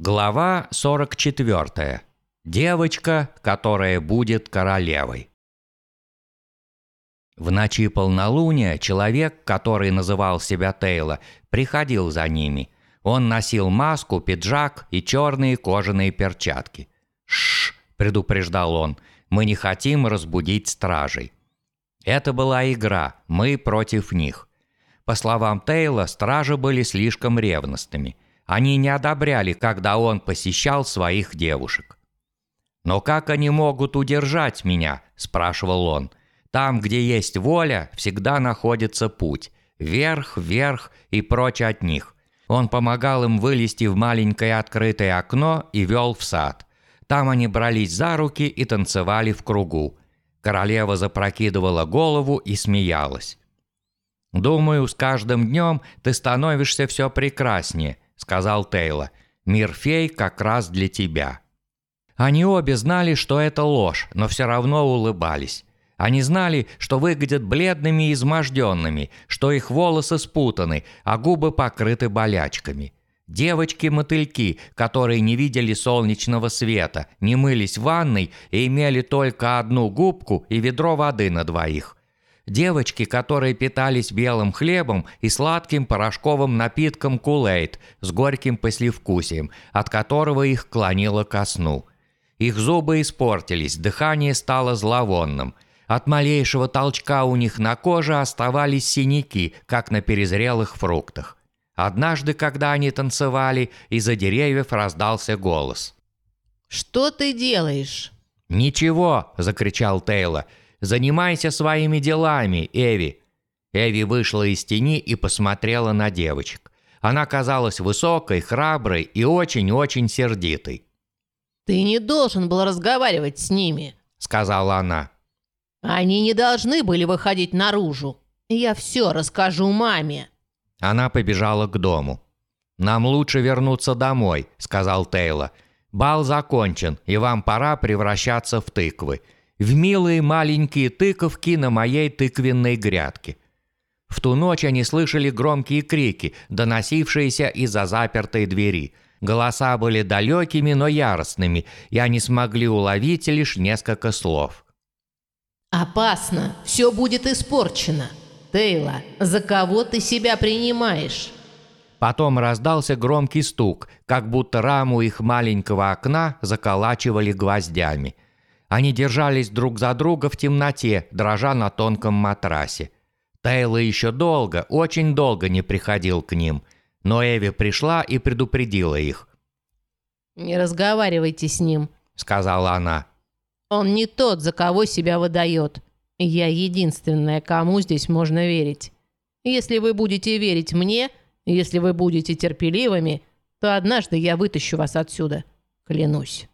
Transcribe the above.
Глава 44. Девочка, которая будет королевой. В ночи полнолуния человек, который называл себя Тейла, приходил за ними. Он носил маску, пиджак и черные кожаные перчатки. «Шш!» – предупреждал он. «Мы не хотим разбудить стражей». Это была игра, мы против них. По словам Тейла, стражи были слишком ревностными – они не одобряли, когда он посещал своих девушек. «Но как они могут удержать меня?» – спрашивал он. «Там, где есть воля, всегда находится путь. Вверх, вверх и прочь от них». Он помогал им вылезти в маленькое открытое окно и вел в сад. Там они брались за руки и танцевали в кругу. Королева запрокидывала голову и смеялась. «Думаю, с каждым днем ты становишься все прекраснее», сказал Тейла. «Мир фей как раз для тебя». Они обе знали, что это ложь, но все равно улыбались. Они знали, что выглядят бледными и изможденными, что их волосы спутаны, а губы покрыты болячками. Девочки-мотыльки, которые не видели солнечного света, не мылись в ванной и имели только одну губку и ведро воды на двоих. Девочки, которые питались белым хлебом и сладким порошковым напитком кулейт с горьким послевкусием, от которого их клонило ко сну. Их зубы испортились, дыхание стало зловонным. От малейшего толчка у них на коже оставались синяки, как на перезрелых фруктах. Однажды, когда они танцевали, из-за деревьев раздался голос. «Что ты делаешь?» «Ничего!» – закричал Тейлор – Занимайся своими делами, Эви». Эви вышла из тени и посмотрела на девочек. Она казалась высокой, храброй и очень-очень сердитой. «Ты не должен был разговаривать с ними», — сказала она. «Они не должны были выходить наружу. Я все расскажу маме». Она побежала к дому. «Нам лучше вернуться домой», — сказал Тейла. «Бал закончен, и вам пора превращаться в тыквы в милые маленькие тыковки на моей тыквенной грядке. В ту ночь они слышали громкие крики, доносившиеся из-за запертой двери. Голоса были далекими, но яростными, и они смогли уловить лишь несколько слов. «Опасно! Все будет испорчено! Тейла, за кого ты себя принимаешь?» Потом раздался громкий стук, как будто раму их маленького окна заколачивали гвоздями – они держались друг за друга в темноте, дрожа на тонком матрасе. Тейла еще долго, очень долго не приходил к ним, но Эви пришла и предупредила их. «Не разговаривайте с ним», — сказала она. «Он не тот, за кого себя выдает. Я единственная, кому здесь можно верить. Если вы будете верить мне, если вы будете терпеливыми, то однажды я вытащу вас отсюда. Клянусь».